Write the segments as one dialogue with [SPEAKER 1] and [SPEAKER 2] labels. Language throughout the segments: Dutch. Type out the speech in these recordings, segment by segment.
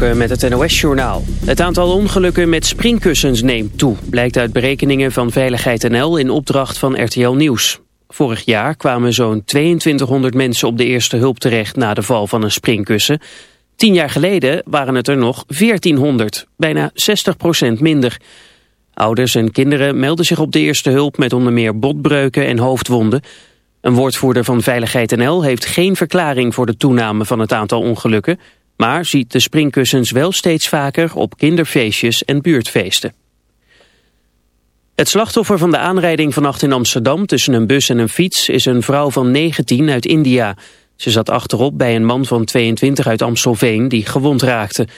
[SPEAKER 1] Met het NOS-journaal. Het aantal ongelukken met springkussens neemt toe... blijkt uit berekeningen van Veiligheid NL in opdracht van RTL Nieuws. Vorig jaar kwamen zo'n 2200 mensen op de eerste hulp terecht... na de val van een springkussen. Tien jaar geleden waren het er nog 1400, bijna 60% minder. Ouders en kinderen melden zich op de eerste hulp... met onder meer botbreuken en hoofdwonden... Een woordvoerder van Veiligheid NL heeft geen verklaring voor de toename van het aantal ongelukken maar ziet de springkussens wel steeds vaker op kinderfeestjes en buurtfeesten. Het slachtoffer van de aanrijding vannacht in Amsterdam tussen een bus en een fiets is een vrouw van 19 uit India. Ze zat achterop bij een man van 22 uit Amstelveen die gewond raakte.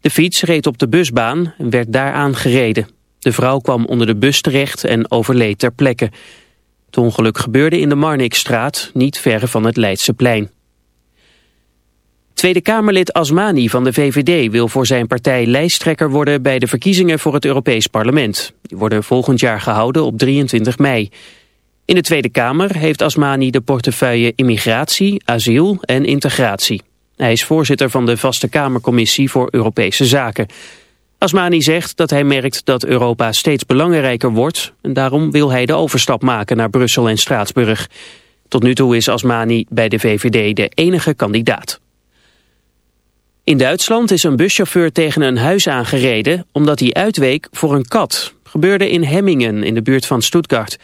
[SPEAKER 1] De fiets reed op de busbaan en werd daar aangereden. De vrouw kwam onder de bus terecht en overleed ter plekke. Het ongeluk gebeurde in de Marnixstraat, niet ver van het Leidseplein. Tweede Kamerlid Asmani van de VVD wil voor zijn partij lijsttrekker worden bij de verkiezingen voor het Europees Parlement. Die worden volgend jaar gehouden op 23 mei. In de Tweede Kamer heeft Asmani de portefeuille immigratie, asiel en integratie. Hij is voorzitter van de Vaste Kamercommissie voor Europese Zaken. Asmani zegt dat hij merkt dat Europa steeds belangrijker wordt... en daarom wil hij de overstap maken naar Brussel en Straatsburg. Tot nu toe is Asmani bij de VVD de enige kandidaat. In Duitsland is een buschauffeur tegen een huis aangereden omdat hij uitweek voor een kat. Gebeurde in Hemmingen in de buurt van Stuttgart.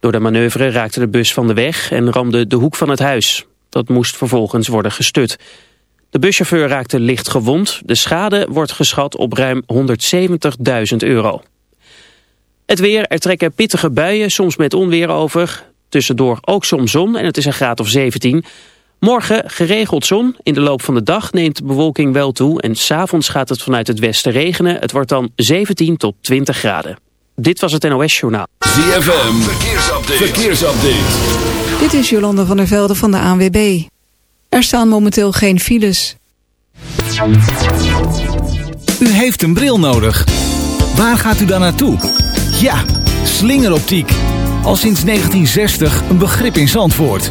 [SPEAKER 1] Door de manoeuvre raakte de bus van de weg en ramde de hoek van het huis. Dat moest vervolgens worden gestut. De buschauffeur raakte licht gewond. De schade wordt geschat op ruim 170.000 euro. Het weer, er trekken pittige buien, soms met onweer over. Tussendoor ook soms zon en het is een graad of 17 Morgen geregeld zon. In de loop van de dag neemt de bewolking wel toe en s'avonds gaat het vanuit het westen regenen. Het wordt dan 17 tot 20 graden. Dit was het NOS Journaal.
[SPEAKER 2] ZFM, verkeersupdate. verkeersupdate.
[SPEAKER 3] Dit is Jolanda van der Velde van de ANWB. Er staan momenteel geen files.
[SPEAKER 4] U heeft een bril nodig. Waar gaat u dan naartoe? Ja, slingeroptiek. Al sinds 1960 een begrip in Zandvoort.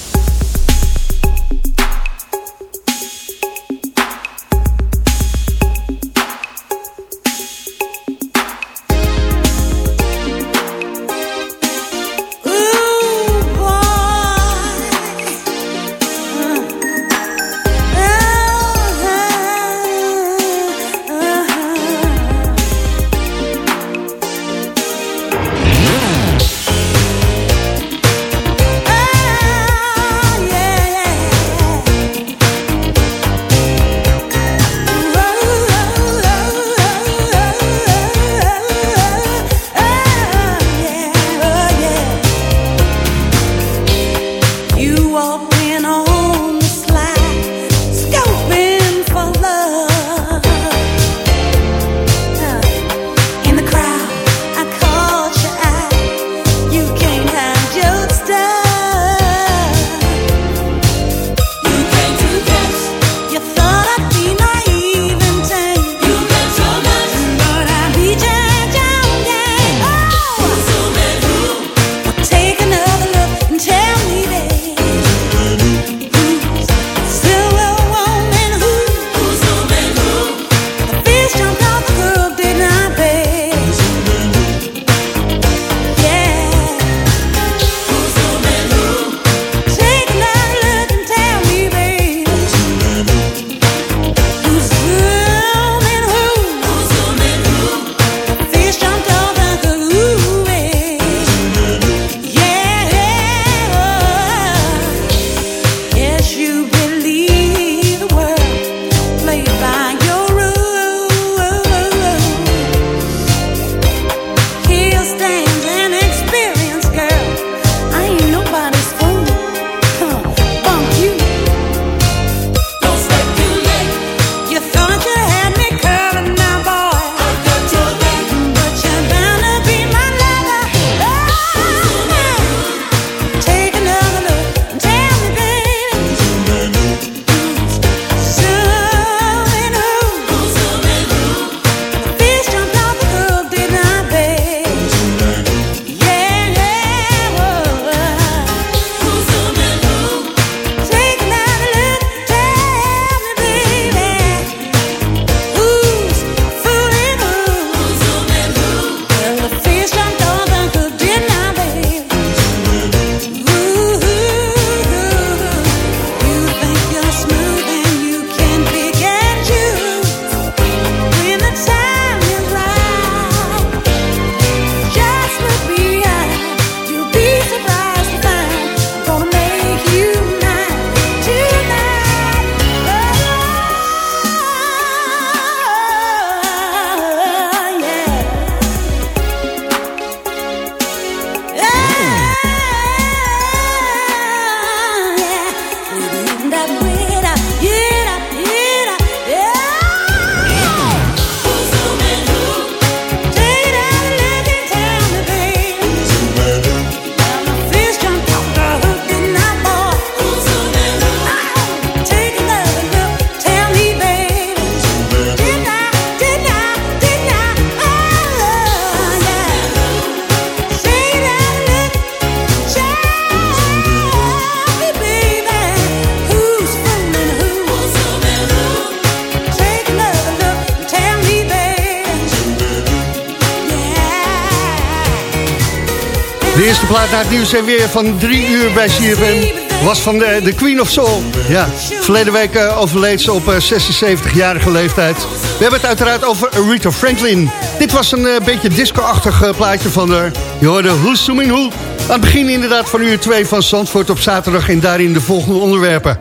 [SPEAKER 5] Eerste plaat naar het nieuws en weer van drie uur bij CFM was van de, de Queen of Soul. Ja, verleden week uh, overleed ze op uh, eh, 76-jarige leeftijd. We hebben het uiteraard over Rita Franklin. Dit was een uh, beetje disco-achtig plaatje van haar. Je hoorde Who's Zooming Who. Aan het begin inderdaad van uur 2 van Zandvoort op zaterdag... en daarin de volgende onderwerpen.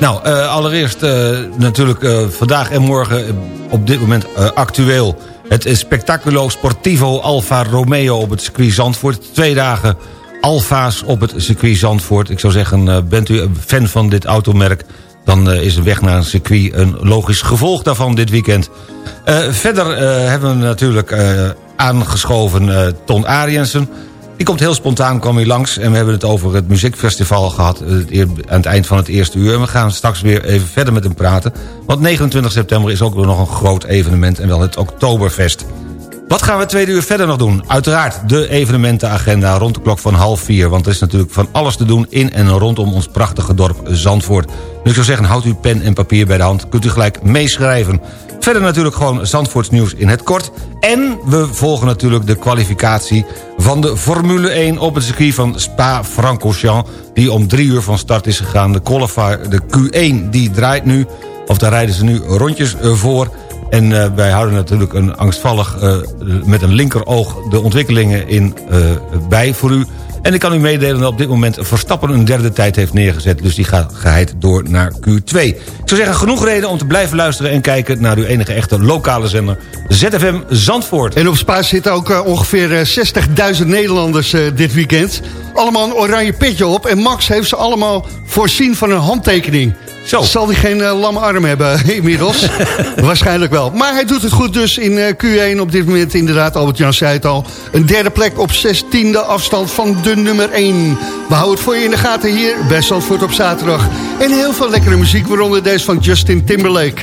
[SPEAKER 6] Nou, allereerst natuurlijk vandaag en morgen op dit moment actueel... Het Spectaculo Sportivo Alfa Romeo op het circuit Zandvoort. Twee dagen Alfa's op het circuit Zandvoort. Ik zou zeggen, eh, bent u een fan van dit automerk... dan eh, is een weg naar een circuit een logisch gevolg daarvan dit weekend. Uh, verder hebben we natuurlijk aangeschoven Ton Ariensen... Die komt heel spontaan, kwam hier langs... en we hebben het over het muziekfestival gehad... aan het eind van het eerste uur. En we gaan straks weer even verder met hem praten. Want 29 september is ook nog een groot evenement... en wel het Oktoberfest. Wat gaan we tweede uur verder nog doen? Uiteraard de evenementenagenda rond de klok van half vier. Want er is natuurlijk van alles te doen in en rondom ons prachtige dorp Zandvoort. Dus ik zou zeggen, houd uw pen en papier bij de hand. Kunt u gelijk meeschrijven. Verder natuurlijk gewoon Zandvoorts nieuws in het kort. En we volgen natuurlijk de kwalificatie van de Formule 1 op het circuit van Spa-Francorchamps... die om drie uur van start is gegaan. De de Q1, die draait nu, of daar rijden ze nu rondjes eh, voor... En uh, wij houden natuurlijk een angstvallig uh, met een linkeroog de ontwikkelingen in bij voor u. En ik kan u meedelen dat op dit moment Verstappen een derde tijd heeft neergezet. Dus die gaat geheid door naar Q2. Ik zou zeggen, genoeg reden om te blijven luisteren... en kijken naar uw enige echte lokale zender ZFM Zandvoort.
[SPEAKER 5] En op Spa zitten ook uh, ongeveer 60.000 Nederlanders uh, dit weekend. Allemaal een oranje petje op. En Max heeft ze allemaal voorzien van een handtekening. Zo. Zal hij geen uh, lamme arm hebben inmiddels? Waarschijnlijk wel. Maar hij doet het goed dus in uh, Q1 op dit moment. Inderdaad, Albert-Jan zei het al. Een derde plek op 16e afstand van de nummer 1. We houden het voor je in de gaten hier bij Zandvoort op zaterdag. En heel veel lekkere muziek, waaronder deze van Justin Timberlake.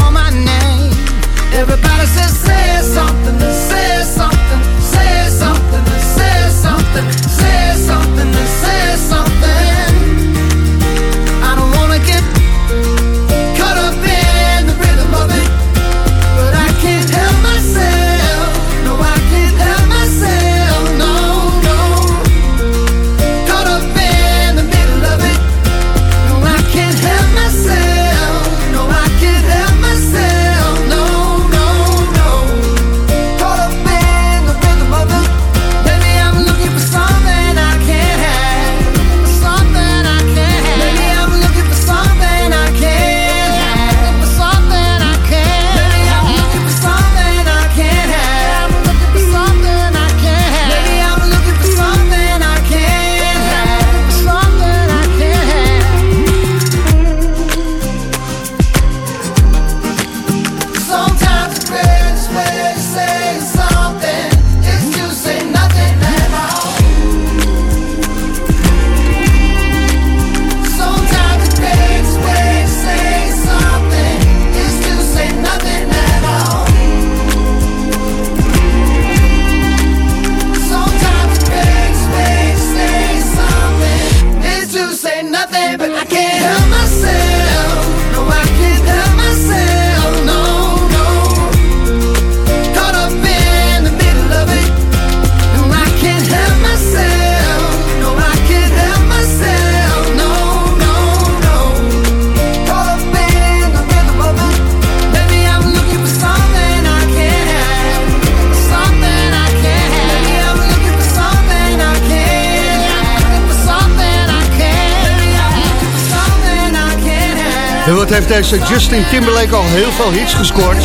[SPEAKER 7] Heeft deze Justin Timberlake al heel veel hits gescoord.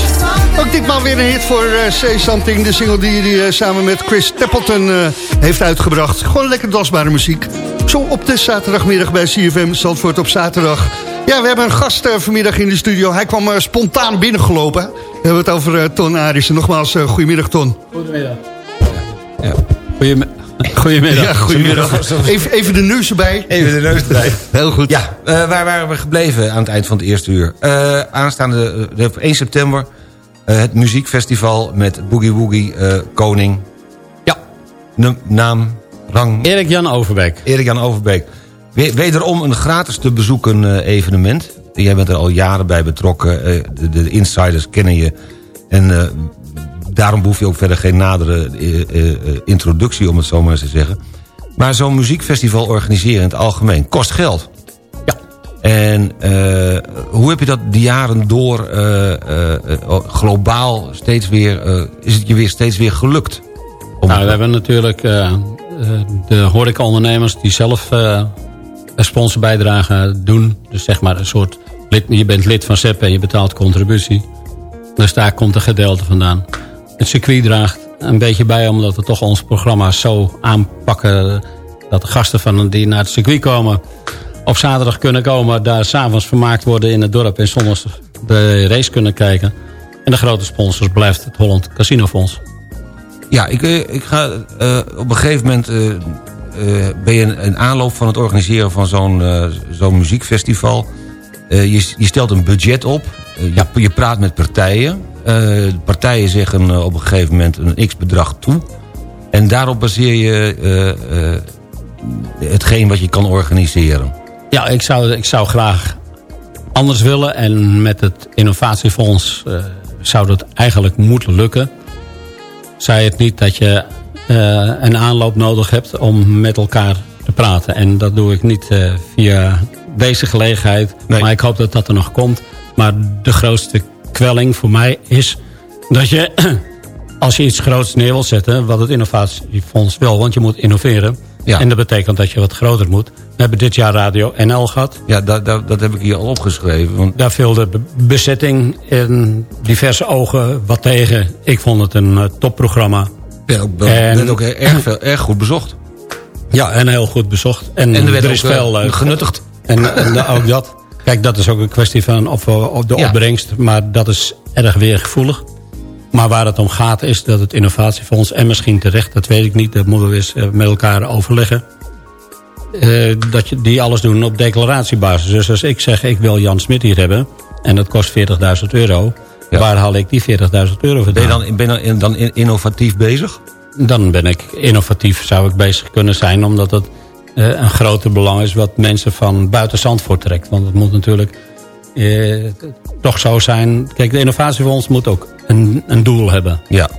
[SPEAKER 7] Ook ditmaal weer een hit voor uh, Say Something. De single die hij uh, samen met Chris Stapleton uh, heeft uitgebracht. Gewoon lekker dansbare muziek. Zo op de zaterdagmiddag bij CFM Zandvoort op zaterdag. Ja, we hebben een gast vanmiddag in de studio. Hij kwam spontaan binnengelopen. We hebben het over Ton Arissen. Nogmaals, goedemiddag Ton.
[SPEAKER 8] Goedemiddag. Ja. Goedemiddag. Goedemiddag.
[SPEAKER 7] Ja, goedemiddag. Even, even de neus erbij.
[SPEAKER 6] Even de neus erbij.
[SPEAKER 7] Heel goed.
[SPEAKER 6] Ja, uh, waar waren we gebleven aan het eind van het eerste uur? Uh, aanstaande uh, 1 september het muziekfestival met Boogie Woogie Koning.
[SPEAKER 8] Ja.
[SPEAKER 6] N naam, rang...
[SPEAKER 8] Erik-Jan Overbeek.
[SPEAKER 6] Erik-Jan Overbeek. Wederom een gratis te bezoeken evenement. Jij bent er al jaren bij betrokken. De, de, insiders kennen je. En daarom hoef je ook verder geen nadere uh, uh, introductie, om het zo maar eens te zeggen. Maar zo'n muziekfestival organiseren in het algemeen kost geld.
[SPEAKER 8] Ja.
[SPEAKER 6] En uh, hoe heb je dat die jaren door globaal steeds weer... is het je weer steeds weer gelukt?
[SPEAKER 8] Om nou, we hebben natuurlijk de horecaondernemers die zelf een sponsorbijdrage doen. Dus zeg maar een soort... Lid, je bent lid van SEP en je betaalt contributie. Dus daar komt een gedeelte vandaan het circuit draagt een beetje bij... omdat we toch ons programma zo aanpakken... dat de gasten van die naar het circuit komen... op zaterdag kunnen komen... daar s'avonds vermaakt worden in het dorp... en zondags de race kunnen kijken. En de grote sponsors blijft het Holland Casino Fonds.
[SPEAKER 6] Ja, ik, eh, ik ga uh, op een gegeven moment... Uh, ben je een aanloop van het organiseren van zo'n zo'n muziekfestival. je, je stelt een budget op. je, je praat met partijen. Uh, partijen zeggen uh, op een gegeven moment een x-bedrag toe. En daarop baseer je uh, hetgeen wat je kan organiseren.
[SPEAKER 8] Ja, ik zou, ik zou graag anders willen. En met het innovatiefonds zou dat eigenlijk moeten lukken. Zij het niet dat je een aanloop nodig hebt om met elkaar te praten. En dat doe ik niet via deze gelegenheid. Nee. Maar ik hoop dat dat er nog komt. Maar de grootste kwelling voor mij is dat je, als je iets groots neer wilt zetten... wat het innovatiefonds wil, want je moet innoveren... Ja. En dat betekent dat je wat groter moet. We hebben dit jaar Radio NL gehad.
[SPEAKER 6] Ja, dat, dat, dat heb ik hier al opgeschreven. Want...
[SPEAKER 8] Daar viel de bezetting in diverse ogen wat tegen. Ik vond het een uh, topprogramma.
[SPEAKER 6] Ja, werd ook erg, veel, erg goed bezocht.
[SPEAKER 8] Ja, en heel goed bezocht. En,
[SPEAKER 6] en er werd er is ook, veel uh, genuttigd.
[SPEAKER 8] En, en ook dat. Kijk, dat is ook een kwestie van of, of de opbrengst. Maar dat is erg weer gevoelig. Maar waar het om gaat is dat het innovatiefonds... en misschien terecht, dat weet ik niet, dat moeten we eens eh, met elkaar overleggen... Uh, dat je die alles doen op declaratiebasis. Dus als ik zeg, ik wil Jan Smit hier hebben... en dat kost 40.000 euro... waar haal ik die 40.000 euro vandaan?
[SPEAKER 6] Ben je dan, ben je dan innovatief bezig?
[SPEAKER 8] Dan ben ik innovatief, zou ik bezig kunnen zijn... omdat het een groter belang is wat mensen van buiten Zandvoort trekt. Want het moet natuurlijk uh, toch zo zijn... Kijk, de innovatiefonds moet ook een, een doel hebben.
[SPEAKER 6] Ja.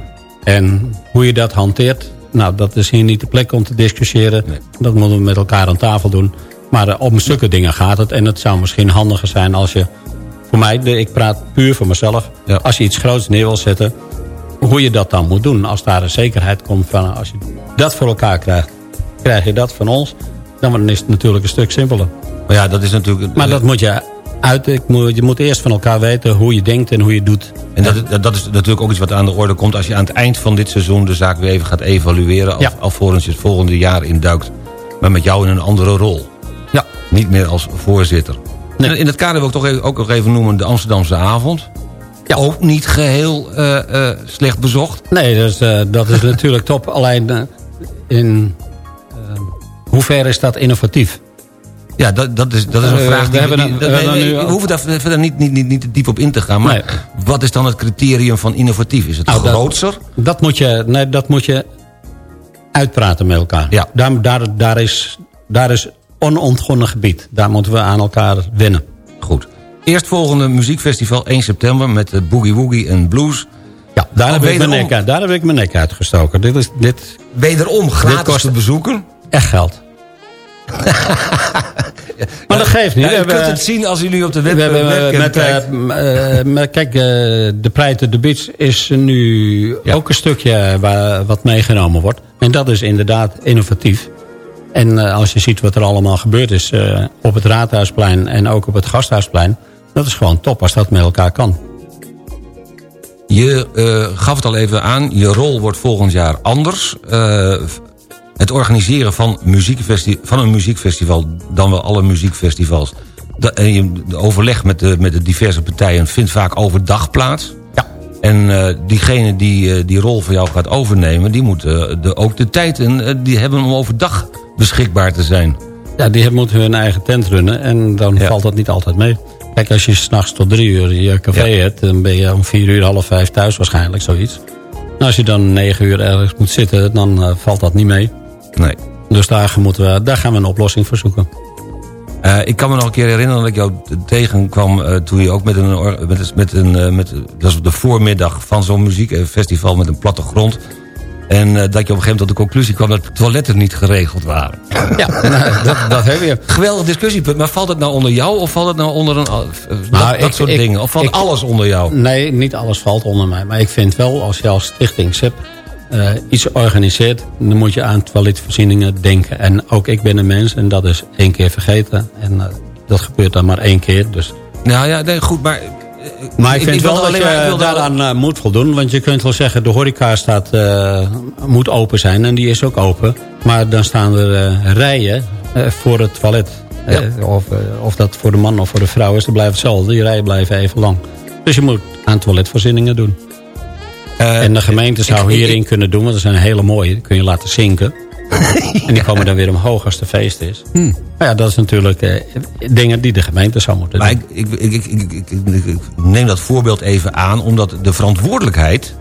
[SPEAKER 8] En hoe je dat hanteert... Nou, dat is hier niet de plek om te discussiëren. Nee. Dat moeten we met elkaar aan tafel doen. Maar uh, om stukken dingen gaat het. En het zou misschien handiger zijn als je... Voor mij, de, ik praat puur voor mezelf. Ja. Als je iets groots neer wil zetten... Hoe je dat dan moet doen. Als daar een zekerheid komt van... Als je dat voor elkaar krijgt krijg je dat van ons, dan is het natuurlijk een stuk simpeler.
[SPEAKER 6] Maar ja, dat is natuurlijk...
[SPEAKER 8] Maar dat moet je uit, je moet eerst van elkaar weten hoe je denkt en hoe je doet.
[SPEAKER 6] En dat, dat is natuurlijk ook iets wat aan de orde komt... als je aan het eind van dit seizoen de zaak weer even gaat evalueren... Ja. alvorens je het volgende jaar induikt. Maar met jou in een andere rol.
[SPEAKER 8] Ja.
[SPEAKER 6] Niet meer als voorzitter. Nee. In het kader wil ik toch even, ook nog even noemen de Amsterdamse avond. Ja. Ook niet geheel uh, uh, slecht bezocht.
[SPEAKER 8] Nee, dus, uh, dat is natuurlijk top. Alleen in hoe ver is dat innovatief?
[SPEAKER 6] Ja, dat, dat, is, dat is een uh, vraag. Die, we, hebben die, we, hoeven daar verder niet, niet, niet, niet te diep op in te gaan. Maar nee. wat is dan het criterium van innovatief? Is het nou, grootser?
[SPEAKER 8] Dat, dat, moet je, nee, dat moet je uitpraten met elkaar.
[SPEAKER 6] Ja.
[SPEAKER 8] Daar, daar, daar, is, daar is onontgonnen gebied. Daar moeten we aan elkaar wennen.
[SPEAKER 6] Goed. Eerstvolgende muziekfestival 1 september met de Boogie Woogie en Blues.
[SPEAKER 8] Ja, daar, heb ik, mijn nek, daar heb ik mijn nek uitgestoken. Dit is, dit,
[SPEAKER 6] Wederom gratis
[SPEAKER 8] kost-
[SPEAKER 6] te bezoeken.
[SPEAKER 8] echt geld. Maar dat geeft niet.
[SPEAKER 6] Ja,
[SPEAKER 8] We
[SPEAKER 6] u kunt
[SPEAKER 8] hebben-
[SPEAKER 6] het zien als nu op de web,
[SPEAKER 8] we hebben, eh,
[SPEAKER 6] webcam
[SPEAKER 8] met,
[SPEAKER 6] kijkt.
[SPEAKER 8] eh, eh, met- kijk, de Pleiten de Beach is nu
[SPEAKER 6] Ja.
[SPEAKER 8] ook een stukje waar, wat meegenomen wordt. En dat is inderdaad innovatief. En eh, als je ziet wat er allemaal gebeurd is eh, op het Raadhuisplein en ook op het Gasthuisplein. Dat is gewoon top als dat met elkaar kan.
[SPEAKER 6] Je eh, gaf het al even aan, je rol wordt volgend jaar anders. Eh, het organiseren van, van een muziekfestival, dan wel alle muziekfestivals... En je, de overleg met de, met de diverse partijen vindt vaak overdag plaats.
[SPEAKER 8] Ja.
[SPEAKER 6] En eh, diegene die eh, die rol voor jou gaat overnemen... die moet eh, de, ook de tijd en, eh, die hebben om overdag beschikbaar te zijn.
[SPEAKER 8] Ja, die moeten hun eigen tent runnen en dan
[SPEAKER 6] Ja.
[SPEAKER 8] valt dat niet altijd mee. Kijk, als je s'nachts tot drie uur je café
[SPEAKER 6] Ja.
[SPEAKER 8] hebt... dan ben je om vier uur, half vijf thuis waarschijnlijk, zoiets. En als je dan negen uur ergens moet zitten, dan eh, valt dat niet mee.
[SPEAKER 6] Nee.
[SPEAKER 8] Dus daar, moeten we, daar gaan we een oplossing voor zoeken.
[SPEAKER 6] Eh, ik kan me nog een keer herinneren dat ik jou tegenkwam... eh, toen je ook met een, met, met een eh, met, dat was op de voormiddag van zo'n muziekfestival met een plattegrond. En eh, dat je op een gegeven moment tot de conclusie kwam... dat de toiletten niet geregeld waren.
[SPEAKER 8] Ja, nou, dat, dat heb je.
[SPEAKER 6] Geweldig discussiepunt, maar valt het nou onder jou... of valt het nou onder een, eh, dat,
[SPEAKER 8] Nou,
[SPEAKER 6] dat
[SPEAKER 8] ik-
[SPEAKER 6] soort
[SPEAKER 8] ik-
[SPEAKER 6] dingen? Of valt
[SPEAKER 8] ik-
[SPEAKER 6] alles onder jou?
[SPEAKER 8] Nee, niet alles valt onder mij. Maar ik vind wel, als je als stichting SIP eh, iets organiseert... dan moet je aan toiletvoorzieningen denken. En ook ik ben een mens en dat is één keer vergeten. En eh, dat gebeurt dan maar één keer. Dus
[SPEAKER 6] Nou ja, nee, goed, maar... eh,
[SPEAKER 8] Maar ik vind wel dat
[SPEAKER 6] alleen
[SPEAKER 8] je daaraan eh, moet voldoen. Want je kunt wel zeggen, de horeca staat, moet open zijn. En die is ook open. Maar dan staan er rijen voor het toilet.
[SPEAKER 6] Ja.
[SPEAKER 8] Of, of dat voor de man of voor de vrouw is, dat blijft hetzelfde. Die rijen blijven even lang. Dus je moet aan toiletvoorzieningen doen.
[SPEAKER 6] Eh,
[SPEAKER 8] en de gemeente zou hierin kunnen doen, want dat zijn hele mooie. Die kun je laten zinken. en die komen dan weer omhoog als de feest is.
[SPEAKER 6] Hmm.
[SPEAKER 8] Maar ja, dat is natuurlijk eh, dingen die de gemeente zou moeten
[SPEAKER 6] Maar
[SPEAKER 8] doen.
[SPEAKER 6] ik, ik, ik, ik, ik- neem dat voorbeeld even aan... omdat de verantwoordelijkheid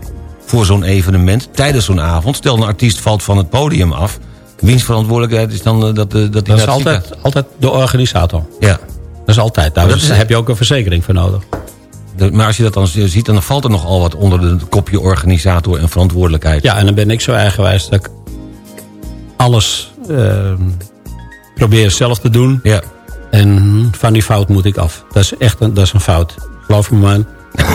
[SPEAKER 6] voor zo'n evenement... tijdens zo'n avond, stel een artiest valt van het podium af... wiens verantwoordelijkheid is dan eh, dat, dat hij
[SPEAKER 8] Dat is altijd, altijd de organisator.
[SPEAKER 6] Ja,
[SPEAKER 8] Dat is altijd. Daar
[SPEAKER 6] Maar
[SPEAKER 8] heb je ook een verzekering voor nodig.
[SPEAKER 6] De- maar als je dat dan ziet... dan valt er nogal wat onder het kopje organisator en verantwoordelijkheid.
[SPEAKER 8] Ja, en dan ben ik zo eigenwijs dat ik alles eh, probeer zelf te doen.
[SPEAKER 6] Ja.
[SPEAKER 8] En van die fout moet ik af. Dat is echt een, dat is een fout. Geloof me man.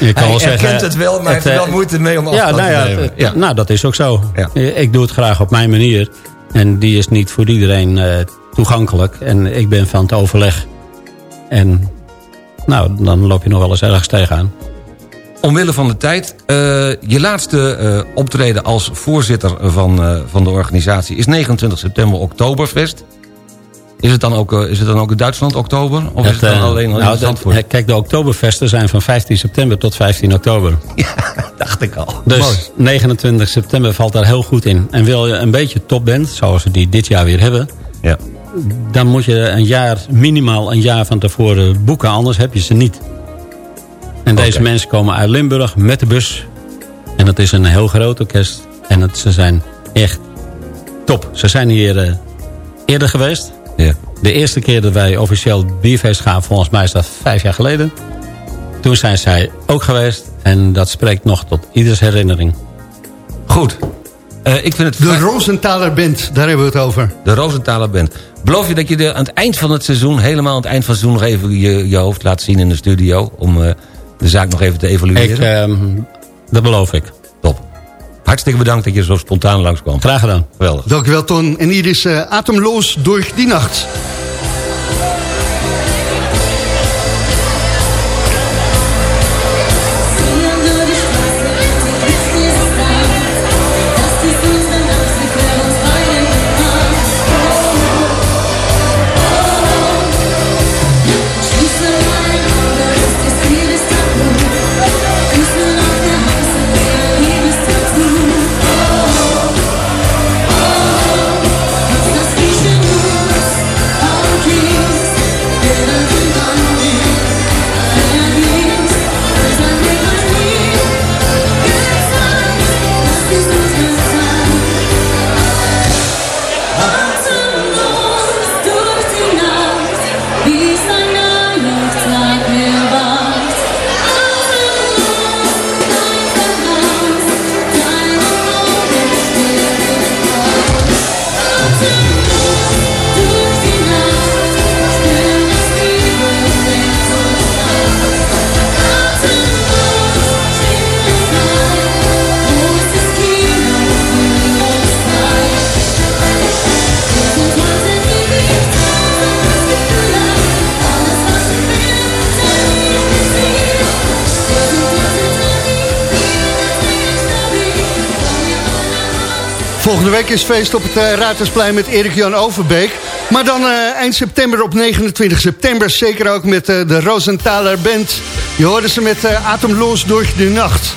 [SPEAKER 8] Je kan
[SPEAKER 6] Hij
[SPEAKER 8] wel zeggen,
[SPEAKER 6] erkent het wel, maar heeft er
[SPEAKER 8] eh,
[SPEAKER 6] wel moeite mee om
[SPEAKER 8] ja,
[SPEAKER 6] afstand
[SPEAKER 8] nou
[SPEAKER 6] te
[SPEAKER 8] ja,
[SPEAKER 6] nemen.
[SPEAKER 8] het-
[SPEAKER 6] Ja.
[SPEAKER 8] nou, dat is ook zo.
[SPEAKER 6] Ja.
[SPEAKER 8] Ik doe het graag op mijn manier. En die is niet voor iedereen eh, toegankelijk. En ik ben van het overleg. En nou, dan loop je nog wel eens ergens tegenaan.
[SPEAKER 6] Omwille van de tijd, eh, je laatste eh, optreden als voorzitter van, eh, van de organisatie... is 29 september Oktoberfest. Is het dan ook, is het dan ook in Duitsland oktober? Of is het dan alleen al in
[SPEAKER 8] nou,
[SPEAKER 6] Zandvoort?
[SPEAKER 8] Kijk, de Oktoberfesten zijn van 15 september tot 15 oktober.
[SPEAKER 6] dacht ik al.
[SPEAKER 8] Dus
[SPEAKER 6] Mooi.
[SPEAKER 8] 29 september valt daar heel goed in. En wil je een beetje topband, zoals we die dit jaar weer hebben...
[SPEAKER 6] Ja.
[SPEAKER 8] Dan moet je een jaar, minimaal een jaar van tevoren boeken. Anders heb je ze niet. En deze mensen komen uit Limburg met de bus. En dat is een heel groot orkest. En het, ze zijn echt top. Ze zijn hier eh, eerder geweest.
[SPEAKER 6] Ja.
[SPEAKER 8] De eerste keer dat wij officieel bierfeest gaan, volgens mij is dat vijf jaar geleden. Toen zijn zij ook geweest. En dat spreekt nog tot ieders herinnering.
[SPEAKER 6] Goed. Eh, ik vind het
[SPEAKER 7] De Rosenthaler Band, daar hebben we het over.
[SPEAKER 6] de Rosenthaler Band. Beloof je dat je de, aan het eind van het seizoen... helemaal aan het eind van het seizoen nog even je, je hoofd laat zien in de studio... om eh, de zaak nog even te evalueren?
[SPEAKER 8] Ik, ehm, dat beloof ik.
[SPEAKER 6] Top. Hartstikke bedankt dat je zo spontaan langskwam.
[SPEAKER 8] Graag gedaan.
[SPEAKER 6] Geweldig.
[SPEAKER 7] Dankjewel Ton. En hier is eh, Atemloos door die nacht.
[SPEAKER 9] Volgende week is feest op het uh, met Erik-Jan Overbeek. Maar dan uh, eind september op 29 september zeker ook met uh, de Rosenthaler Band. Je hoorde ze met Atomloos door de nacht.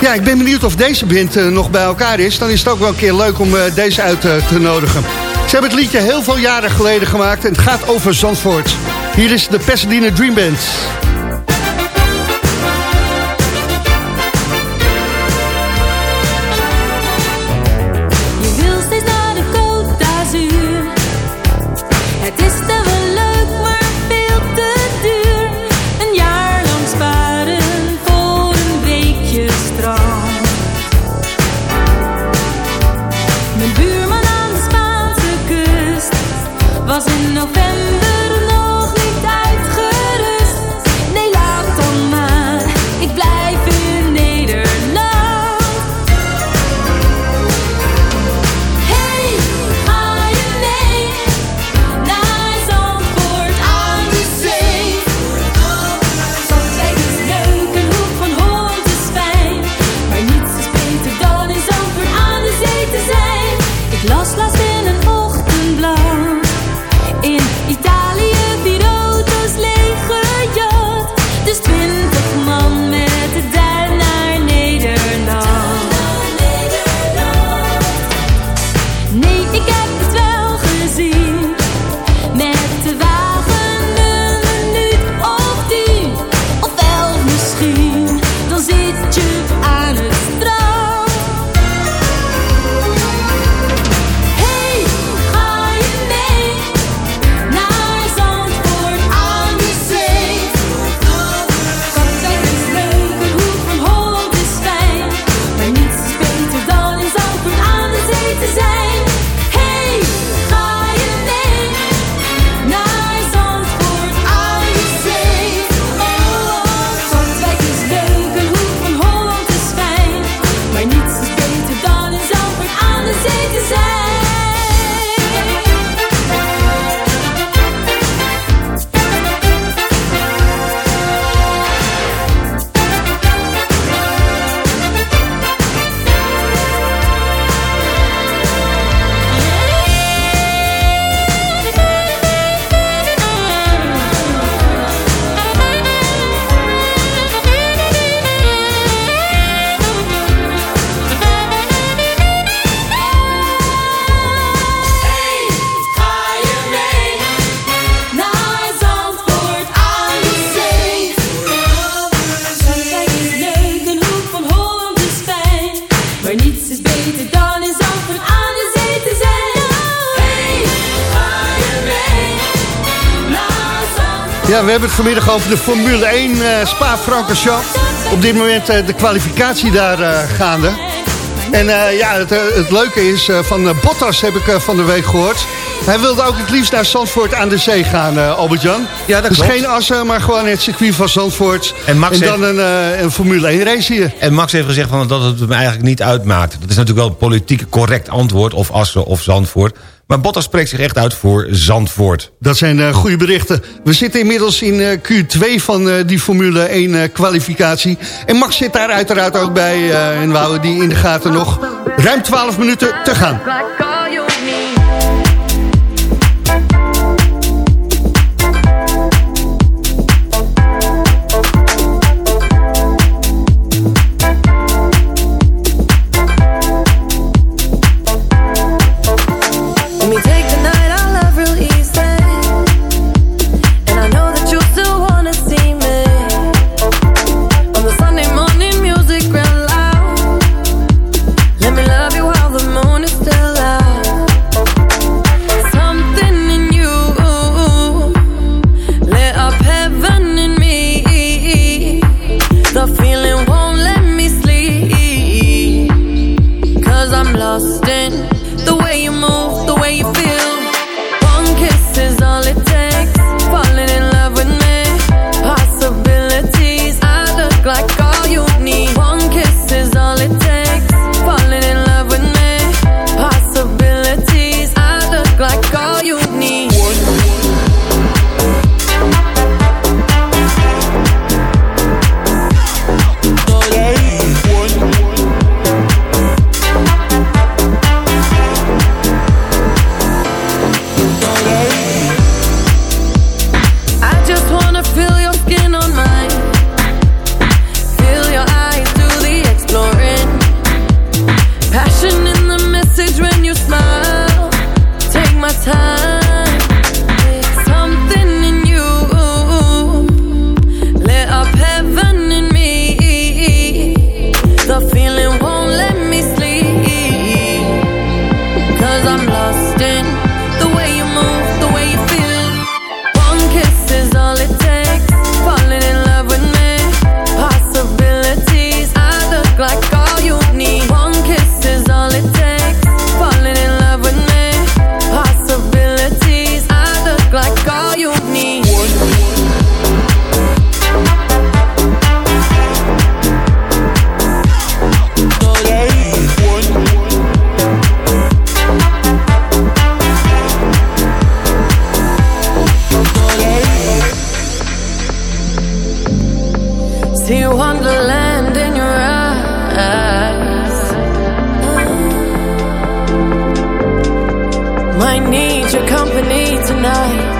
[SPEAKER 9] Ja, ik ben benieuwd of deze band nog bij elkaar is. Dan is het ook wel een keer leuk om deze uit te nodigen. Ze hebben het liedje heel veel jaren geleden gemaakt en het gaat over Zandvoort. Hier is de Pasadena Dream Band. We hebben het vanmiddag over de Formule 1 uh, Spa-Francorchamps. Op dit moment uh, de kwalificatie daar uh, gaande. En ja, het, het, leuke is, van Bottas heb ik van de week gehoord. Hij wilde ook het liefst naar Zandvoort aan de zee gaan, Albert-Jan. Ja, dat dus klopt. geen Assen, maar gewoon het circuit van Zandvoort. En, Max en dan een, een, Formule 1 race hier.
[SPEAKER 6] En Max heeft gezegd van dat het hem eigenlijk niet uitmaakt. Dat is natuurlijk wel een politiek correct antwoord, of Assen of Zandvoort. Maar Bottas spreekt zich echt uit voor Zandvoort.
[SPEAKER 9] Dat zijn uh, goede berichten. We zitten inmiddels in uh, Q2 van uh, die Formule 1 kwalificatie. En Max zit daar uiteraard ook bij. en we houden die in de gaten nog ruim 12 minuten te gaan.
[SPEAKER 10] Wonderland in your eyes. Mm. Might need your company tonight.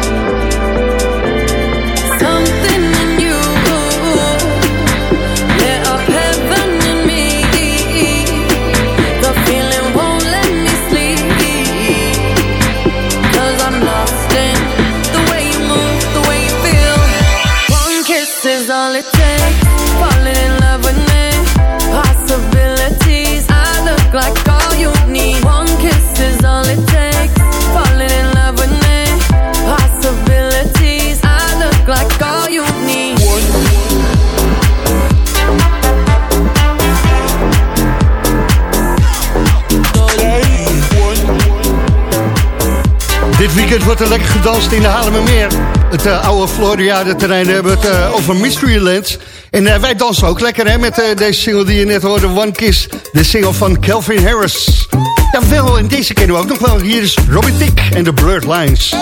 [SPEAKER 11] Weekend wordt er lekker gedanst in de Haarlemmermeer. Het uh, oude Floriade-terrein hebben het uh, over Mysteryland. En uh, wij dansen ook lekker hè, met deze single die je net hoorde, One Kiss. De single van Calvin Harris. Jawel, en deze kennen we ook nog wel. Hier is Robin Tick en de Blurred Lines.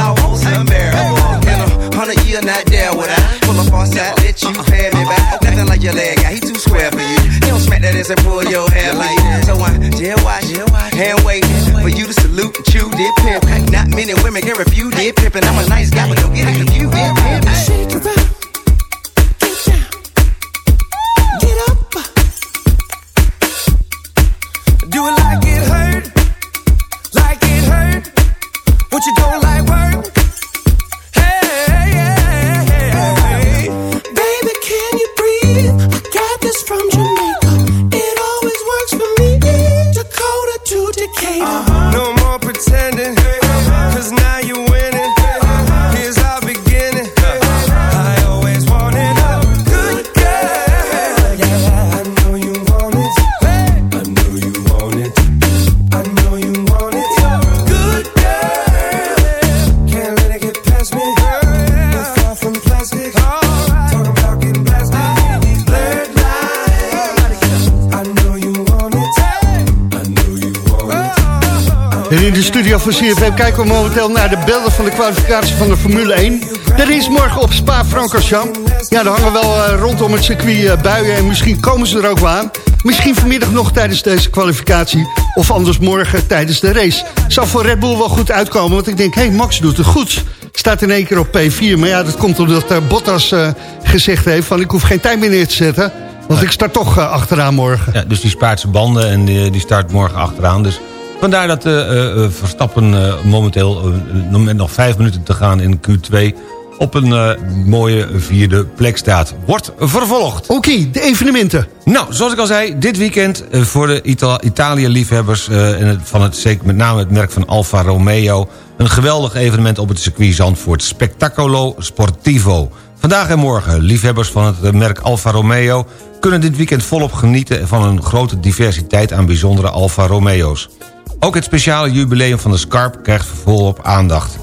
[SPEAKER 12] law was unbearable. In a hundred years not there would I pull up on side, let you uh-huh. pay me back. Nothing like your leg guy, he too square for you. He don't smack that ass and pull your hair like that. So I'm just watch, hand wait for you to salute and chew did pimp. Not many women can refuse did and I'm a nice guy, but don't get it confused. Shake it up.
[SPEAKER 11] do it like but you don't like work. Van CFM kijken we momenteel naar de beelden van de kwalificatie van de Formule 1. Er is morgen op Spa-Francorchamps.
[SPEAKER 7] Ja, er hangen wel uh, rondom het circuit uh, buien en misschien komen ze er ook wel aan. Misschien vanmiddag nog tijdens deze kwalificatie of anders morgen tijdens de race. Zal voor Red Bull wel goed uitkomen, want ik denk, hé, hey, Max doet het goed. Staat in één keer op P4, maar ja, dat komt omdat uh, Bottas gezegd heeft van ik hoef geen tijd meer neer te zetten. Want ik start toch achteraan morgen.
[SPEAKER 6] Ja, dus die spaart zijn banden en die, die start morgen achteraan. Dus vandaar dat Verstappen momenteel met nog vijf minuten te gaan in Q2 op een uh, mooie vierde plek staat. Wordt vervolgd.
[SPEAKER 7] Oké, de evenementen.
[SPEAKER 6] Nou, zoals ik al zei, dit weekend uh, voor de Ita Italië-liefhebbers... Uh, het, van het, zeker met name het merk van Alfa Romeo... een geweldig evenement op het circuit Zandvoort. Spectacolo Sportivo. Vandaag en morgen, liefhebbers van het merk Alfa Romeo... kunnen dit weekend volop genieten van een grote diversiteit aan bijzondere Alfa Romeo's. Ook het speciale jubileum van de Scarp krijgt volop aandacht.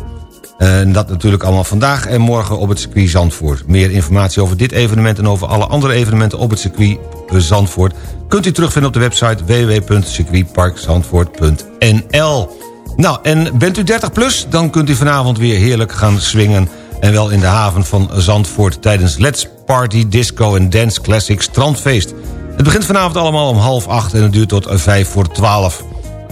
[SPEAKER 6] En dat natuurlijk allemaal vandaag en morgen op het circuit Zandvoort. Meer informatie over dit evenement en over alle andere evenementen op het circuit Zandvoort... kunt u terugvinden op de website www.circuitparkzandvoort.nl. Nou, en bent u 30 plus, dan kunt u vanavond weer heerlijk gaan swingen... en wel in de haven van Zandvoort tijdens Let's Party Disco en Dance Classic Strandfeest. Het begint vanavond allemaal om half acht en het duurt tot vijf voor twaalf.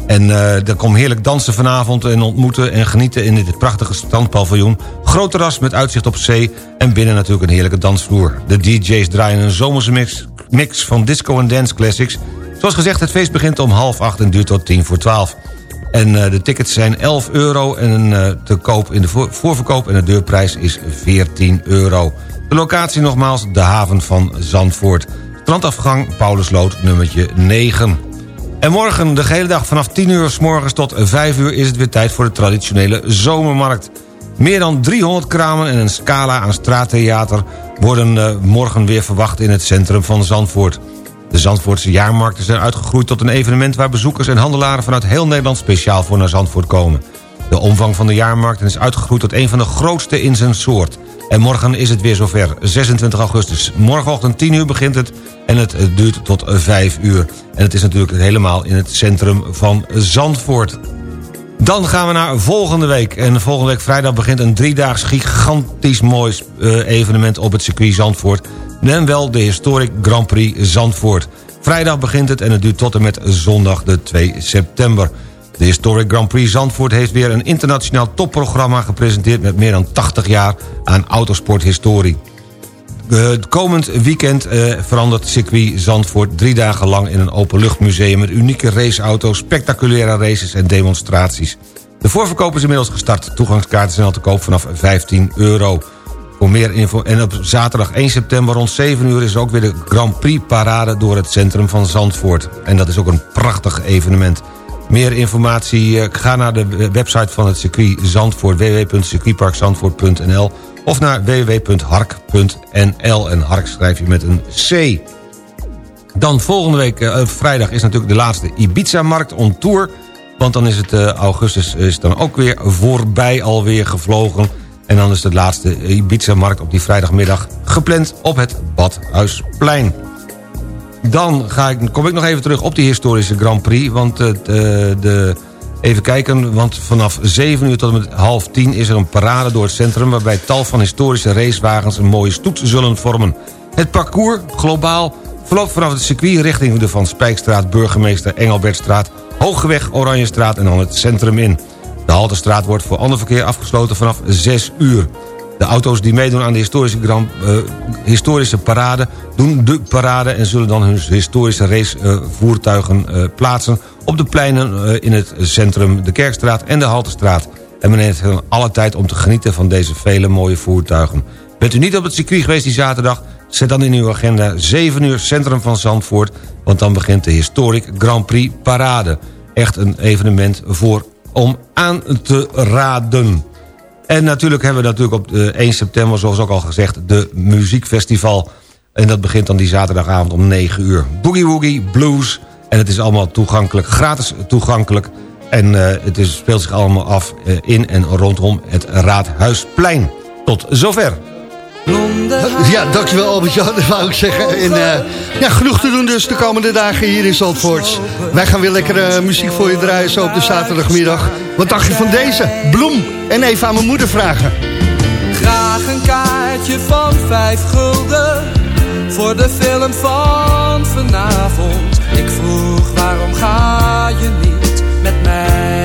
[SPEAKER 6] En uh, er komt heerlijk dansen vanavond en ontmoeten en genieten in dit prachtige strandpaviljoen. Groot terras met uitzicht op zee en binnen natuurlijk een heerlijke dansvloer. De DJ's draaien een zomerse mix, mix van disco en dance classics. Zoals gezegd, het feest begint om half acht en duurt tot tien voor twaalf. En uh, de tickets zijn 11 euro en uh, te koop in de voorverkoop en de deurprijs is 14 euro. De locatie nogmaals, de haven van Zandvoort. Strandafgang Paulusloot nummertje 9. En morgen de hele dag vanaf 10 uur s morgens tot 5 uur... is het weer tijd voor de traditionele zomermarkt. Meer dan 300 kramen en een scala aan straattheater... worden uh, morgen weer verwacht in het centrum van Zandvoort. De Zandvoortse jaarmarkten zijn uitgegroeid tot een evenement... waar bezoekers en handelaren vanuit heel Nederland speciaal voor naar Zandvoort komen. De omvang van de jaarmarkten is uitgegroeid tot een van de grootste in zijn soort... En morgen is het weer zover, 26 augustus. Morgenochtend 10 uur begint het en het duurt tot 5 uur. En het is natuurlijk helemaal in het centrum van Zandvoort. Dan gaan we naar volgende week. En volgende week vrijdag begint een driedaags gigantisch mooi eh, evenement op het circuit Zandvoort. En wel de Historic Grand Prix Zandvoort. Vrijdag begint het en het duurt tot en met zondag de 2 september. De Historic Grand Prix Zandvoort heeft weer een internationaal topprogramma gepresenteerd... met meer dan 80 jaar aan autosporthistorie. Het komend weekend uh, verandert circuit Zandvoort drie dagen lang... in een openluchtmuseum met unieke raceauto's, spectaculaire races en demonstraties. De voorverkoop is inmiddels gestart. Toegangskaarten zijn al te koop vanaf 15 euro. Voor meer info en op zaterdag 1 september rond 7 uur... is ook weer de Grand Prix parade door het centrum van Zandvoort. En dat is ook een prachtig evenement. Meer informatie, eh, ga naar de website van het circuit Zandvoort... www.circuitparkzandvoort.nl of naar www.hark.nl. En Hark schrijf je met een C. Dan volgende week, uh, vrijdag, is natuurlijk de laatste Ibiza-markt on tour. Want dan is het augustus is dan ook weer voorbij alweer gevlogen. En dan is de laatste Ibiza-markt op die vrijdagmiddag gepland op het Badhuisplein. Dan ga ik, kom ik nog even terug op die historische Grand Prix. Want uh, de, even kijken, want vanaf 7 uur tot met half 10 is er een parade door het centrum... waarbij tal van historische racewagens een mooie stoet zullen vormen. Het parcours, globaal, verloopt vanaf het circuit richting de Van Spijkstraat... Burgemeester Engelbertstraat, Hoogeweg, Oranjestraat en dan het centrum in. De Haltestraat wordt voor ander verkeer afgesloten vanaf 6 uur. De auto's die meedoen aan de historische, grand, uh, historische parade... doen de parade en zullen dan hun historische racevoertuigen uh, plaatsen... op de pleinen in het centrum, de Kerkstraat en de Haltestraat. En men heeft alle tijd om te genieten van deze vele mooie voertuigen. Bent u niet op het circuit geweest die zaterdag... zet dan in uw agenda 7 uur centrum van Zandvoort... want dan begint de Historic Grand Prix Parade. Echt een evenement voor om aan te raden. En natuurlijk hebben we natuurlijk op 1 eh, september, zoals ook al gezegd... de muziekfestival. En dat begint dan die zaterdagavond om 9 uur. Boogie Woogie, blues. En het is allemaal toegankelijk, gratis toegankelijk. En uh, het is, speelt zich allemaal af uh, in en rondom het Raadhuisplein. Tot zover.
[SPEAKER 7] Ja, dankjewel Albert-Jan, dat wou ik zeggen. En, uh, ja, genoeg te doen dus de komende dagen hier in Zandvoort. Wij gaan weer lekkere uh, muziek voor je draaien zo op de zaterdagmiddag. Wat dacht je van deze? Bloem. En even aan mijn moeder vragen.
[SPEAKER 13] graag een kaartje van vijf gulden voor de film van vanavond. Ik vroeg waarom ga je niet met mij?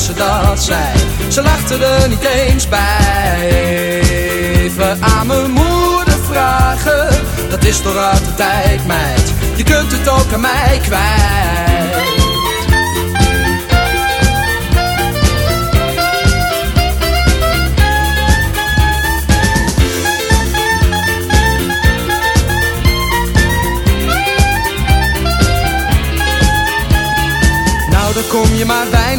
[SPEAKER 13] Ze dat zei. Ze lachte er niet eens bij. Even aan mijn moeder vragen, dat is toch uit de tijd, meid. Je kunt het ook aan mij kwijt.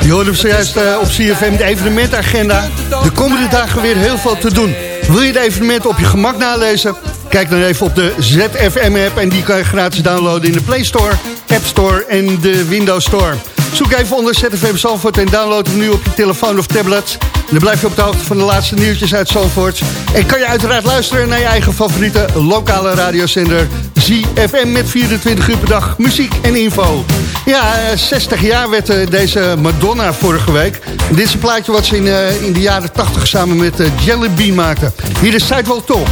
[SPEAKER 7] Je hoorde hem zojuist uh, op CFM de evenementagenda. De komende dagen weer heel veel te doen. Wil je de evenementen op je gemak nalezen? Kijk dan even op de ZFM-app en die kan je gratis downloaden in de Play Store, App Store en de Windows Store. Zoek even onder ZFM Zandvoort en download hem nu op je telefoon of tablet. En dan blijf je op de hoogte van de laatste nieuwtjes uit Zandvoort. En kan je uiteraard luisteren naar je eigen favoriete lokale radiozender ZFM met 24 uur per dag muziek en info. Ja, 60 jaar werd deze Madonna vorige week. Dit is een plaatje wat ze in, uh, in de jaren 80 samen met Jelly Bean maakte. Hier is Sidewalk Talk.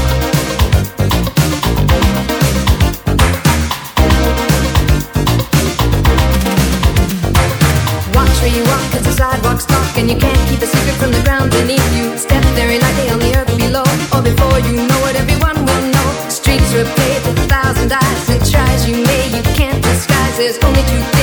[SPEAKER 9] Watch where you walk cause the sidewalks talk And you can't from the ground beneath you. Step very lightly on the earth below. Or before you know it everyone will know. Streets were paved with a thousand eyes. And try as you may you can't disguise. There's only two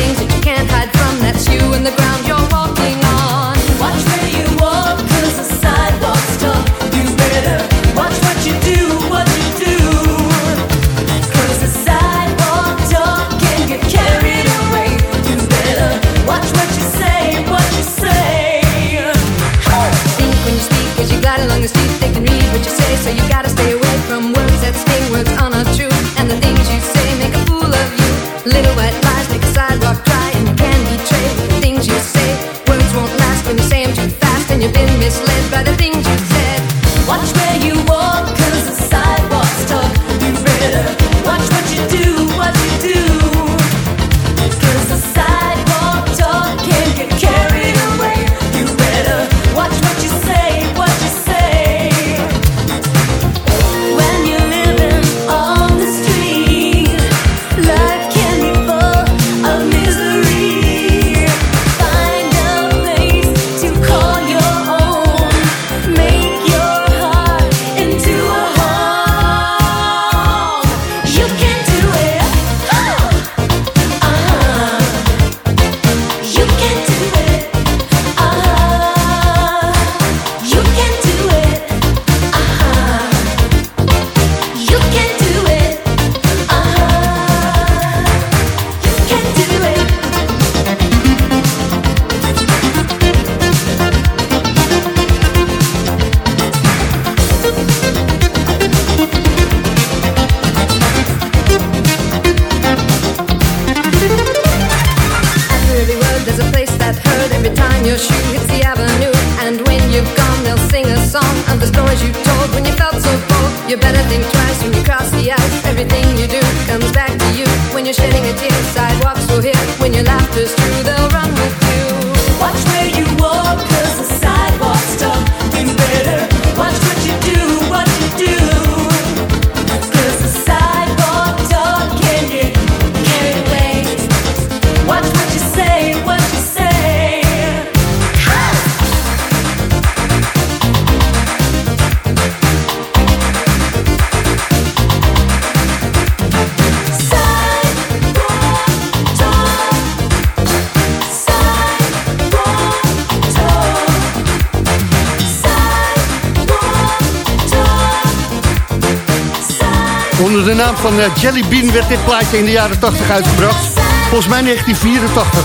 [SPEAKER 7] naam van eh, Jelly Bean werd dit plaatje in de jaren 80 uitgebracht. Volgens mij 1984.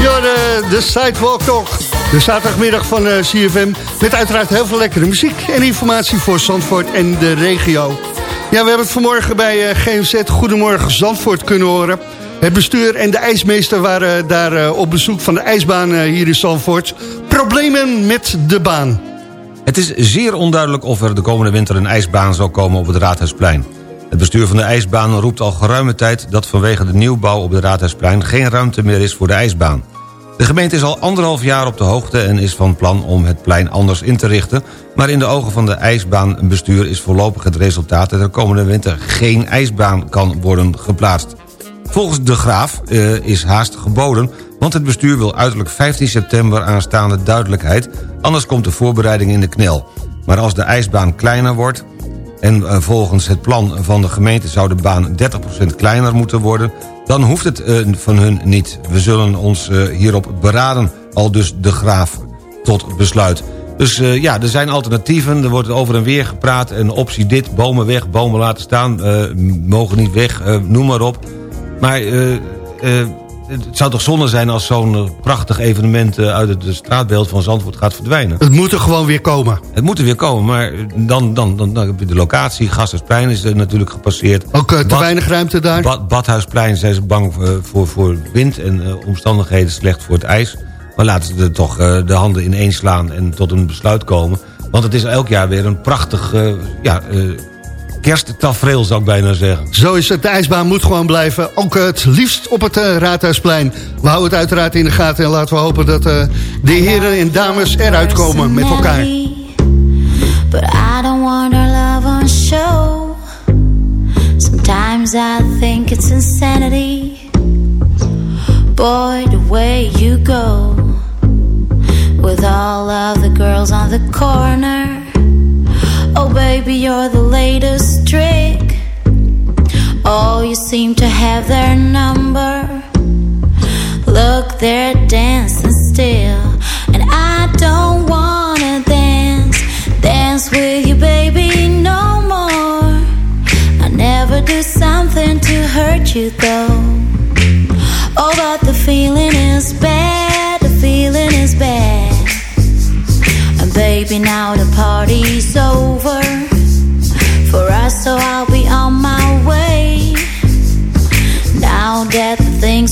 [SPEAKER 7] Ja, de, de Sidewalk Talk. De zaterdagmiddag van eh, CFM. Met uiteraard heel veel lekkere muziek en informatie voor Zandvoort en de regio. Ja, we hebben het vanmorgen bij eh, GMZ Goedemorgen Zandvoort kunnen horen. Het bestuur en de ijsmeester waren daar op bezoek van de ijsbaan hier in Zandvoort. Problemen met de baan.
[SPEAKER 6] Het is zeer onduidelijk of er de komende winter een ijsbaan zal komen op het Raadhuisplein. Het bestuur van de ijsbaan roept al geruime tijd... dat vanwege de nieuwbouw op het Raadhuisplein geen ruimte meer is voor de ijsbaan. De gemeente is al anderhalf jaar op de hoogte en is van plan om het plein anders in te richten... maar in de ogen van de ijsbaanbestuur is voorlopig het resultaat... dat er komende winter geen ijsbaan kan worden geplaatst. Volgens De Graaf eh, is haast geboden... want het bestuur wil uiterlijk 15 september aanstaande duidelijkheid... anders komt de voorbereiding in de knel. Maar als de ijsbaan kleiner wordt... en eh, volgens het plan van de gemeente zou de baan 30% kleiner moeten worden... dan hoeft het eh, van hun niet. We zullen ons eh, hierop beraden, al dus De Graaf tot besluit. Dus ja, er zijn alternatieven. Er wordt over en weer gepraat. Een optie dit, bomen weg, bomen laten staan. mogen niet weg, noem maar op. Maar het zou toch zonde zijn als zo'n eh, prachtig evenement... eh, uit het straatbeeld van Zandvoort gaat verdwijnen.
[SPEAKER 7] Het moet er gewoon weer komen.
[SPEAKER 6] Het moet er weer komen, maar dan, dan, dan, dan heb je de locatie. Gasthuisplein is er natuurlijk gepasseerd.
[SPEAKER 7] Ook eh, te
[SPEAKER 6] Bad-
[SPEAKER 7] weinig ruimte daar.
[SPEAKER 6] Bad, Badhuisplein zijn ze bang eh, voor, voor wind en eh, omstandigheden slecht voor het ijs. Maar laten ze er toch eh, de handen ineen slaan en tot een besluit komen. Want het is elk jaar weer een prachtig eh, ja, eh, kersttafereel, zou ik bijna zeggen.
[SPEAKER 7] Zo is het, de ijsbaan moet gewoon blijven. Ook het liefst op het eh, Raadhuisplein. We houden het uiteraard in de gaten en laten we hopen dat eh, de heren en dames eruit komen met elkaar.
[SPEAKER 14] But I don't want our love on show. Sometimes I think it's insanity. Boy, the way you go with all of the girls on the corner. Oh, baby, you're the latest trick. Oh, you seem to have their number. Look, they're dancing still. And I don't wanna dance, dance with you, baby, no more. I never do something to hurt you, though. Oh, but the feeling is bad, the feeling is bad. And baby, now the party's over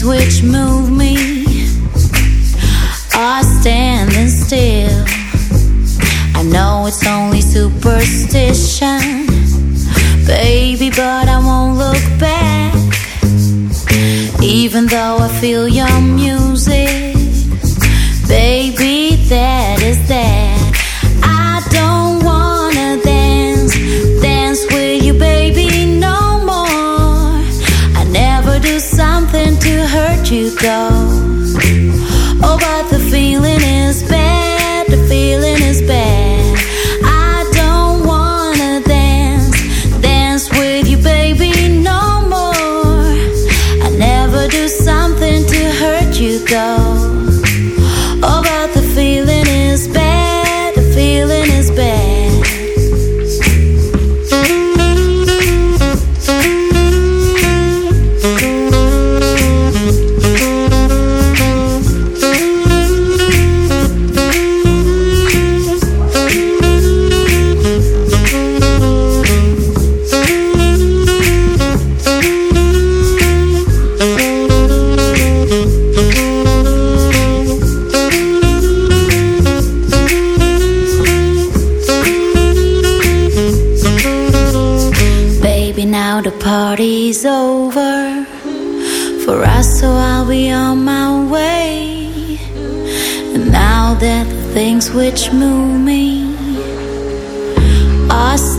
[SPEAKER 14] which move me are standing still. I know it's only superstition, baby, but I won't look back. Even though I feel your music, baby, you, go. Oh, but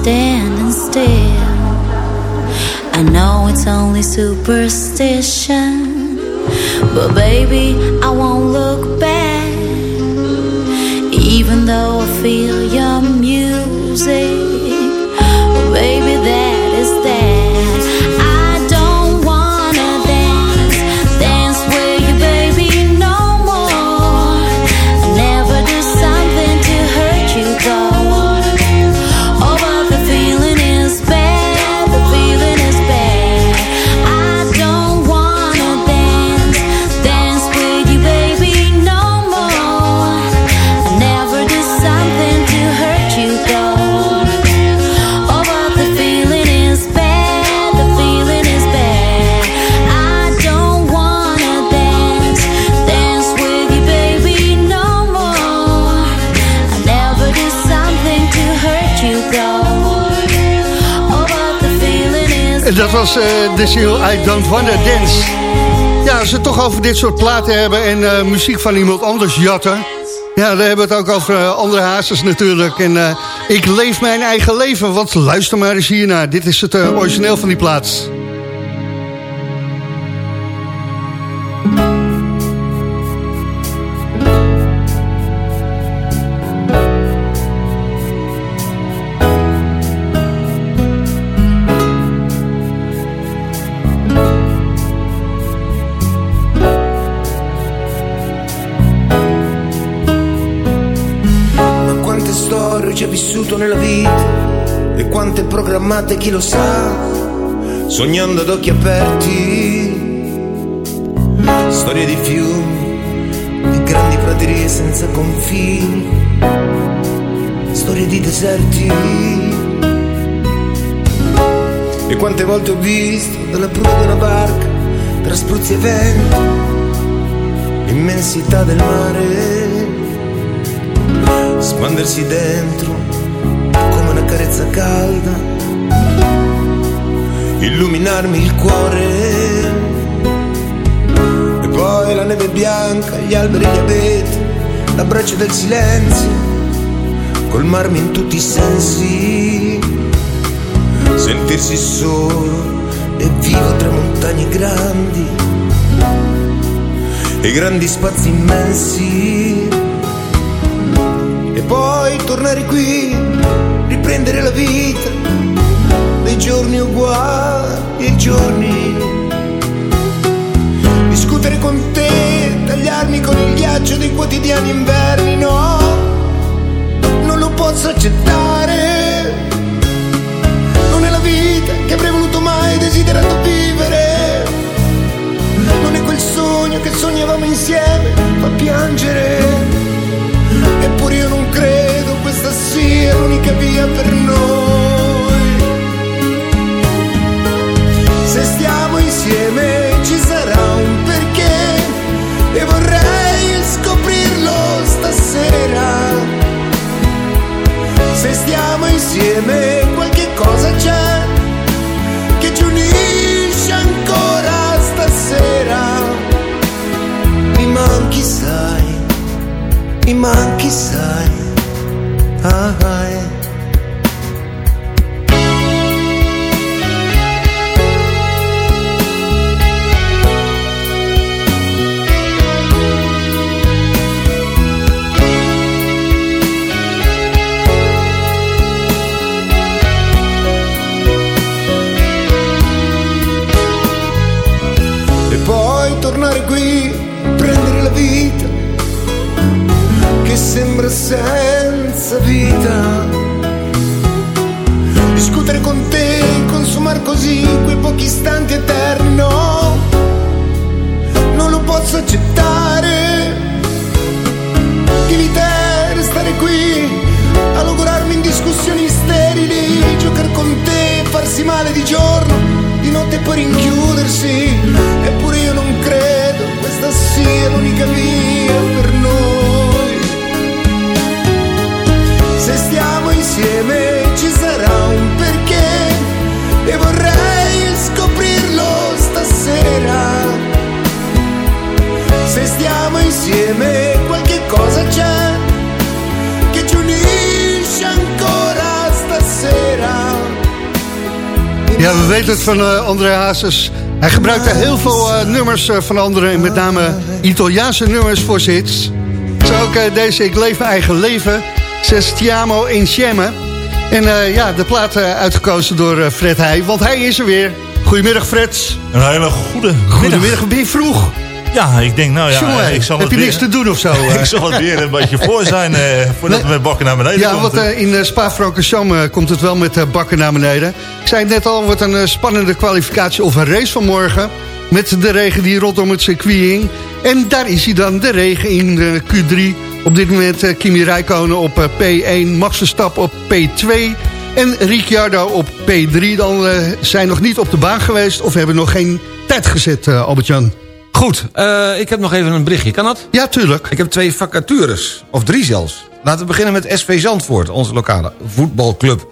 [SPEAKER 14] standing still. I know it's only superstition, but baby, I won't look back, even though I feel your
[SPEAKER 7] dat was eh, de single I Don't Wanna Dance. Ja, als we het toch over dit soort platen hebben en eh, muziek van iemand anders jatten... Ja, dan hebben we het ook over eh, andere hazes natuurlijk. En ik leef mijn eigen leven, want luister maar eens hiernaar. Dit is het origineel van die plaats.
[SPEAKER 11] Chi lo sa, sognando ad occhi aperti. Storie di fiumi, di grandi praterie senza confini, storie di deserti. E quante volte ho visto dalla prua di una barca, tra spruzzi e venti, l'immensità del mare spandersi dentro come una carezza calda, illuminarmi il cuore. E poi la neve bianca, gli alberi e gli abeti, l'abbraccio del silenzio, colmarmi in tutti i sensi, sentirsi solo e vivo tra montagne grandi e grandi spazi immensi e poi tornare qui, riprendere la vita giorni uguali giorni, discutere con te, tagliarmi con il ghiaccio dei quotidiani inverni, no, non lo posso accettare, non è la vita che avrei voluto mai desiderato vivere, non è quel sogno che sognavamo insieme, fa piangere. Eppure io non credo questa sia l'unica via per noi. Insieme ci sarà un perché e vorrei scoprirlo stasera. Se stiamo insieme qualche cosa c'è che ci unisce ancora stasera. Mi manchi, sai mi manchi sai ah, ah,
[SPEAKER 7] het van eh, André Hazes. Hij gebruikte heel veel eh, nummers eh, van anderen... en met name Italiaanse nummers voor hits. Zo ook deze Ik Leef Mijn Eigen Leven. Se stiamo insieme. En ja, de plaat uitgekozen door Fred Heij. Want hij is er weer. Goedemiddag Fred.
[SPEAKER 15] Een hele goede
[SPEAKER 7] Goedemiddag, ben je vroeg?
[SPEAKER 15] Ja, ik denk nou ja,
[SPEAKER 7] Jongen,
[SPEAKER 15] ik zal
[SPEAKER 7] heb
[SPEAKER 15] het
[SPEAKER 7] je
[SPEAKER 15] weer,
[SPEAKER 7] niks te doen of zo?
[SPEAKER 15] ik zal het weer een beetje voor zijn eh, voordat we met bakken naar beneden
[SPEAKER 7] Ja,
[SPEAKER 15] komt.
[SPEAKER 7] want eh, in uh, Spa-Francorchamps komt het wel met bakken naar beneden. Ik zei het net al, wordt een eh, spannende kwalificatie of een race van morgen. Met de regen die rondom het circuit hing. En daar is hij dan, de regen in de Q3. Op dit moment eh, Kimi Räikkönen op eh, P1, Max Verstappen op P2... en Ricciardo op P3. Dan eh, zijn nog niet op de baan geweest of hebben nog geen tijd gezet, Albert-Jan.
[SPEAKER 6] Goed, ik heb nog even een berichtje. Kan dat?
[SPEAKER 7] Ja, tuurlijk.
[SPEAKER 6] Ik heb twee vacatures, of drie zelfs. Laten we beginnen met SV Zandvoort, onze lokale voetbalclub.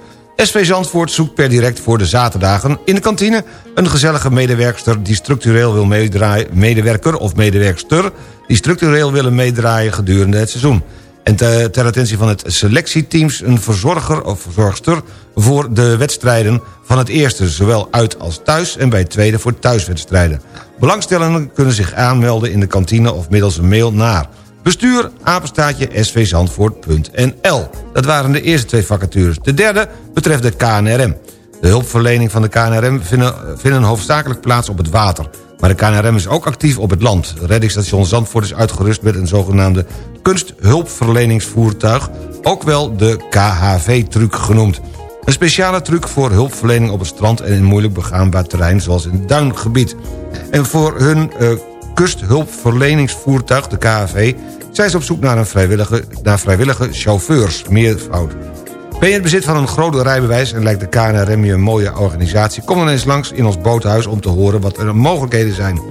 [SPEAKER 6] SV Zandvoort zoekt per direct voor de zaterdagen in de kantine... een gezellige medewerkster die structureel wil meedraaien... medewerker of medewerkster die structureel willen meedraaien gedurende het seizoen. En te- ter attentie van het selectieteams een verzorger of verzorgster... voor de wedstrijden van het eerste, zowel uit als thuis... en bij het tweede voor thuiswedstrijden. Belangstellenden kunnen zich aanmelden in de kantine of middels een mail naar... Bestuur, apenstaatje, svzandvoort.nl. Dat waren de eerste twee vacatures. De derde betreft de KNRM. De hulpverlening van de KNRM vinden, vinden hoofdzakelijk plaats op het water. Maar de KNRM is ook actief op het land. Reddingsstation Zandvoort is uitgerust met een zogenaamde kunsthulpverleningsvoertuig... ook wel de KHV-truc genoemd. Een speciale truc voor hulpverlening op het strand... en in moeilijk begaanbaar terrein, zoals in het duingebied. En voor hun eh, kusthulpverleningsvoertuig, de KHV... zijn ze op zoek naar, een vrijwillige, naar vrijwillige chauffeurs, meervoud. Ben je in het bezit van een groot rijbewijs en lijkt de KNRM je een mooie organisatie... kom dan eens langs in ons boothuis om te horen wat er mogelijkheden zijn.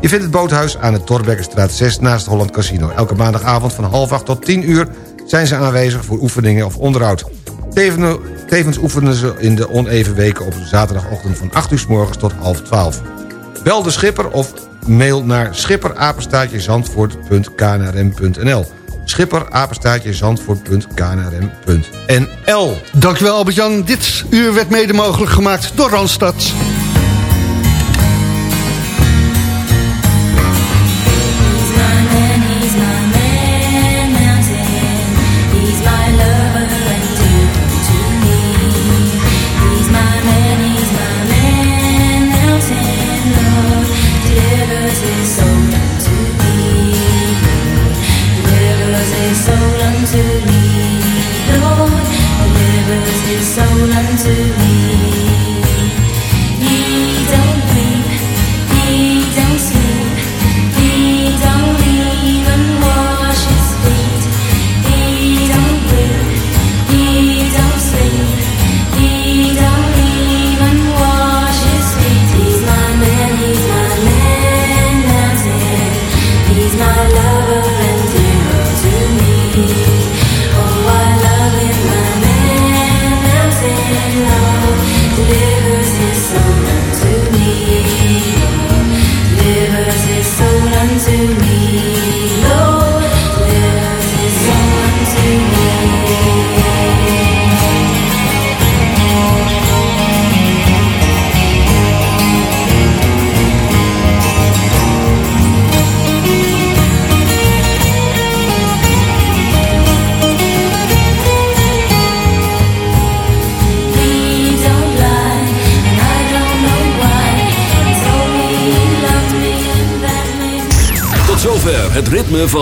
[SPEAKER 6] Je vindt het boothuis aan de Torbekkenstraat 6 naast Holland Casino. Elke maandagavond van half acht tot 10 uur zijn ze aanwezig voor oefeningen of onderhoud. Tevens, tevens oefenen ze in de oneven weken op zaterdagochtend van 8 uur s morgens tot half 12. Bel de schipper of mail naar schipperapenstaatjezandvoort.knrm.nl schipperapenstaatjezandvoort.knrm.nl
[SPEAKER 7] Dankjewel Albert-Jan. Dit uur werd mede mogelijk gemaakt door Randstad.